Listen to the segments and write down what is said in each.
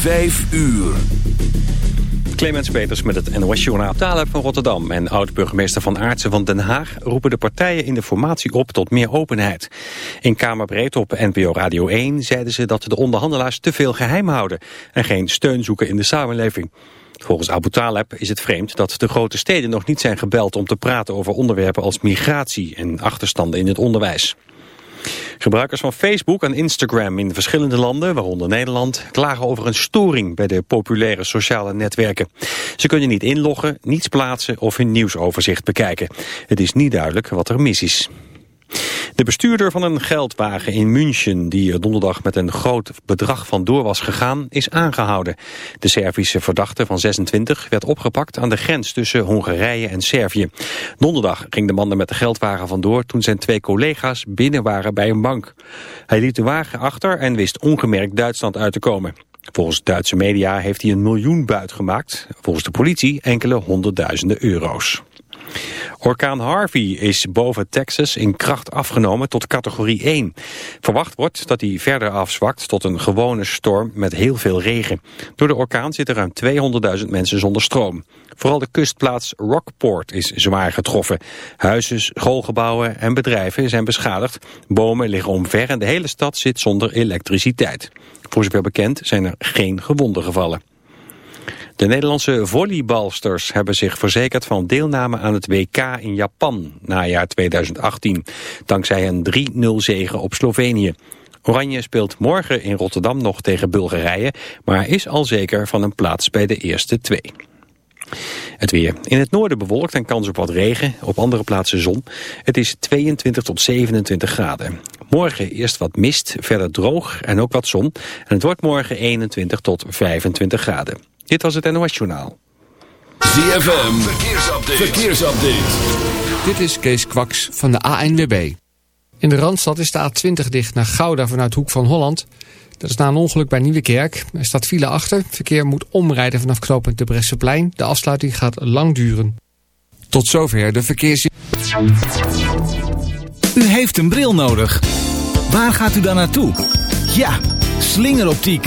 Vijf uur. Clemens Peters met het NOS Journaal. Taleb van Rotterdam en oud-burgemeester Van Aartsen van Den Haag... roepen de partijen in de formatie op tot meer openheid. In Kamerbreed op NPO Radio 1 zeiden ze dat de onderhandelaars te veel geheim houden... en geen steun zoeken in de samenleving. Volgens Abu Taleb is het vreemd dat de grote steden nog niet zijn gebeld... om te praten over onderwerpen als migratie en achterstanden in het onderwijs. Gebruikers van Facebook en Instagram in verschillende landen, waaronder Nederland, klagen over een storing bij de populaire sociale netwerken. Ze kunnen niet inloggen, niets plaatsen of hun nieuwsoverzicht bekijken. Het is niet duidelijk wat er mis is. De bestuurder van een geldwagen in München, die er donderdag met een groot bedrag vandoor was gegaan, is aangehouden. De Servische verdachte van 26 werd opgepakt aan de grens tussen Hongarije en Servië. Donderdag ging de man er met de geldwagen vandoor toen zijn twee collega's binnen waren bij een bank. Hij liet de wagen achter en wist ongemerkt Duitsland uit te komen. Volgens Duitse media heeft hij een miljoen buit gemaakt. Volgens de politie enkele honderdduizenden euro's. Orkaan Harvey is boven Texas in kracht afgenomen tot categorie 1. Verwacht wordt dat hij verder afzwakt tot een gewone storm met heel veel regen. Door de orkaan zitten ruim 200.000 mensen zonder stroom. Vooral de kustplaats Rockport is zwaar getroffen. Huizen, schoolgebouwen en bedrijven zijn beschadigd. Bomen liggen omver en de hele stad zit zonder elektriciteit. Voor zover bekend zijn er geen gewonden gevallen. De Nederlandse volleybalsters hebben zich verzekerd van deelname aan het WK in Japan najaar 2018. Dankzij een 3-0 zege op Slovenië. Oranje speelt morgen in Rotterdam nog tegen Bulgarije, maar is al zeker van een plaats bij de eerste twee. Het weer. In het noorden bewolkt en kans op wat regen, op andere plaatsen zon. Het is 22 tot 27 graden. Morgen eerst wat mist, verder droog en ook wat zon. En het wordt morgen 21 tot 25 graden. Dit was het NOS Journaal. ZFM, verkeersupdate. verkeersupdate. Dit is Kees Kwaks van de ANWB. In de Randstad is de A20 dicht naar Gouda vanuit Hoek van Holland. Dat is na een ongeluk bij Nieuwekerk. Er staat file achter. verkeer moet omrijden vanaf knooppunt de Bresseplein. De afsluiting gaat lang duren. Tot zover de verkeers... U heeft een bril nodig. Waar gaat u dan naartoe? Ja, slingeroptiek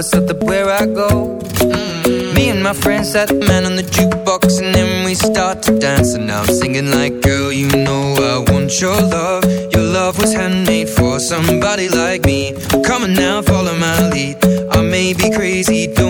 Where I go. Mm-hmm. Me and my friends sat the man on the jukebox and then we start to dance and I'm singing like girl you know I want your love. Your love was handmade for somebody like me. Come on now follow my lead. I may be crazy don't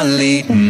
my lead.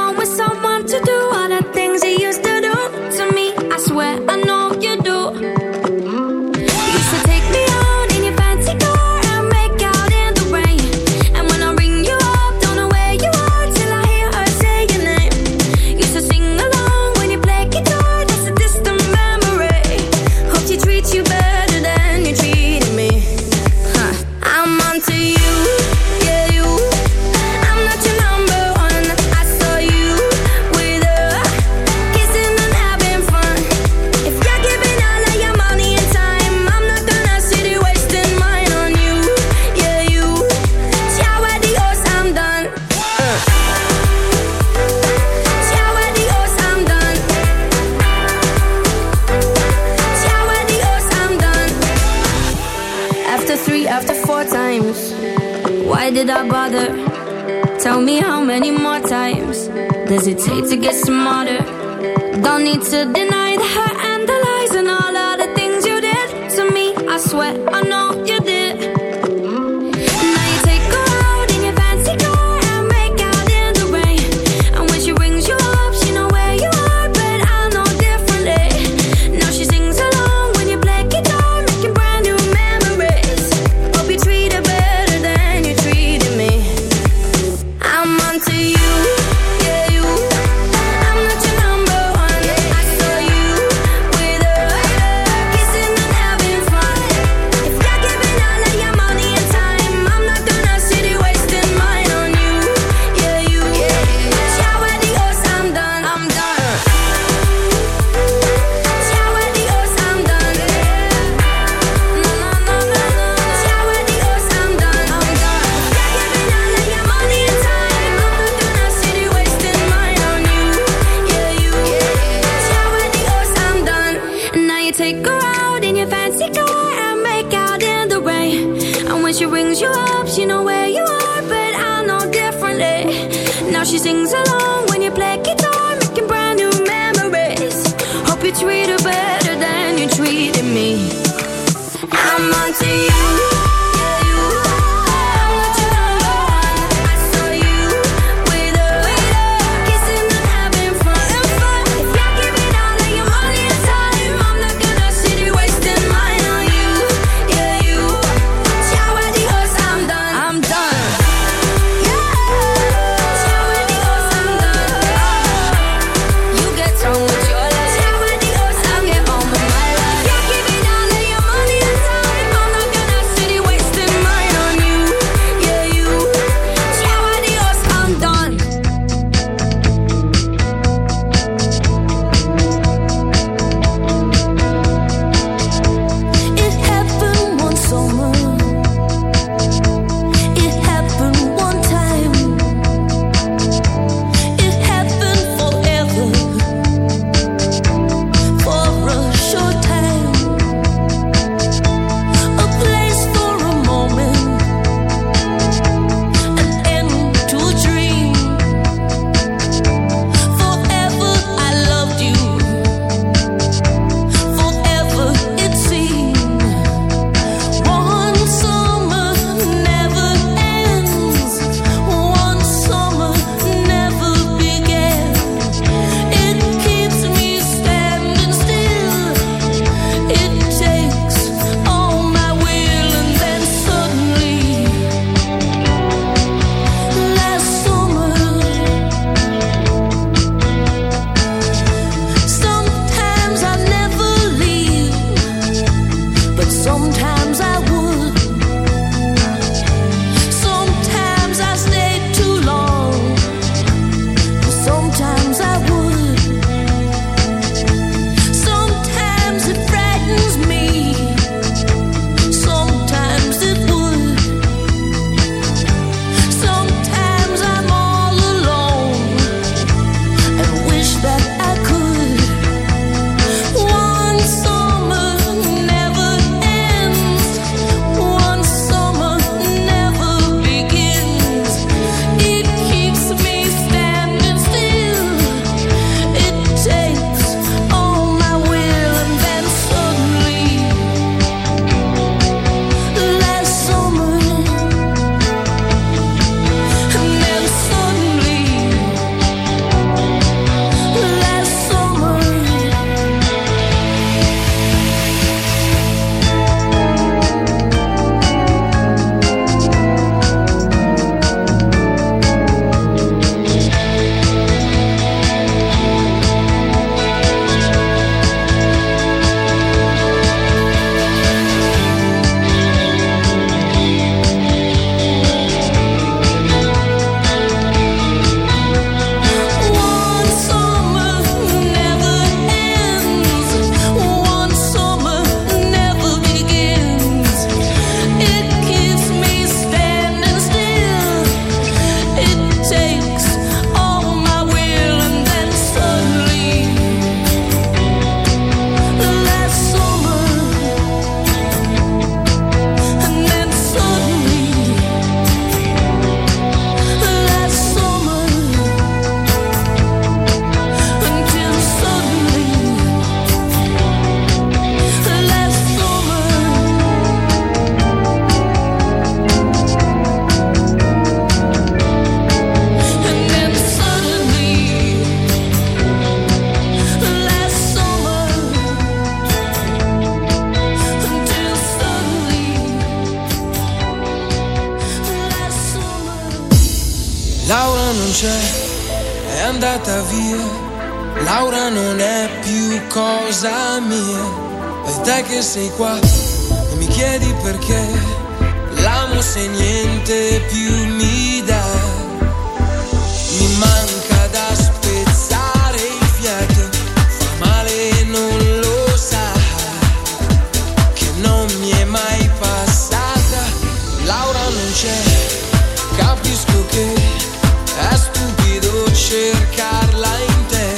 c'è, capisco che è stupido cercarla in te.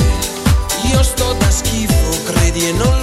Io sto da schifo, credi e non lo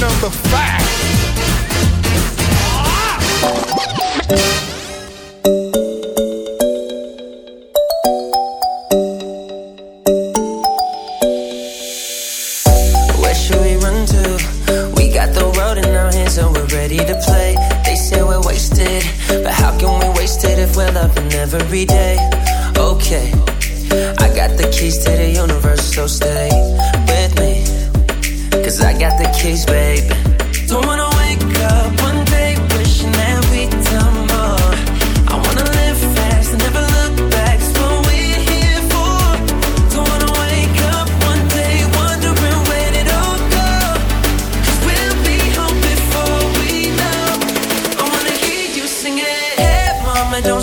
Number five. Don't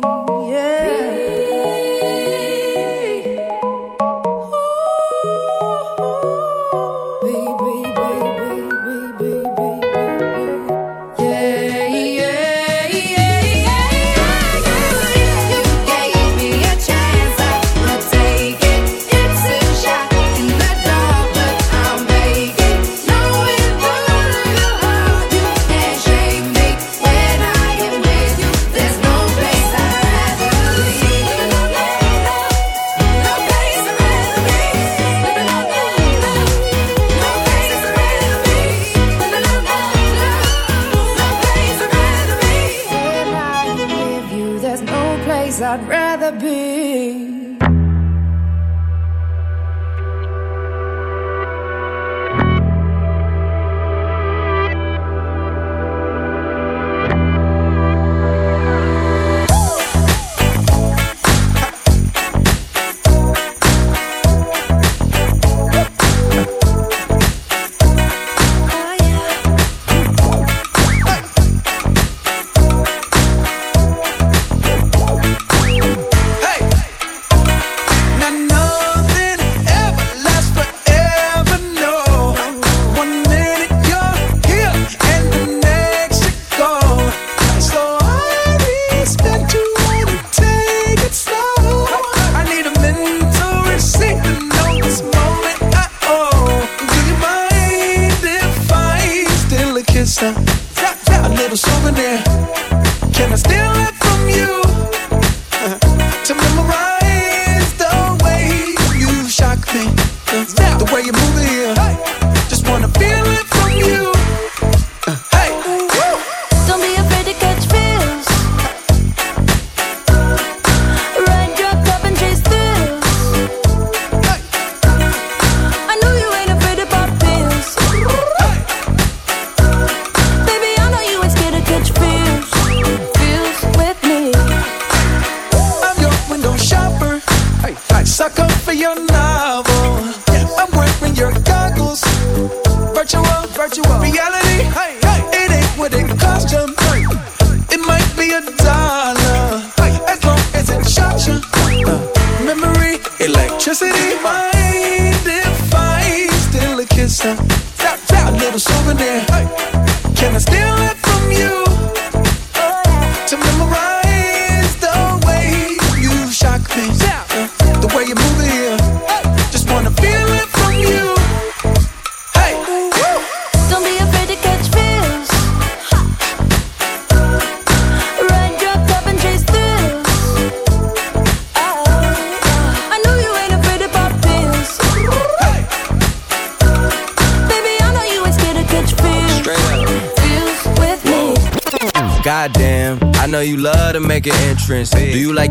Entrance. Do you like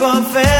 above it.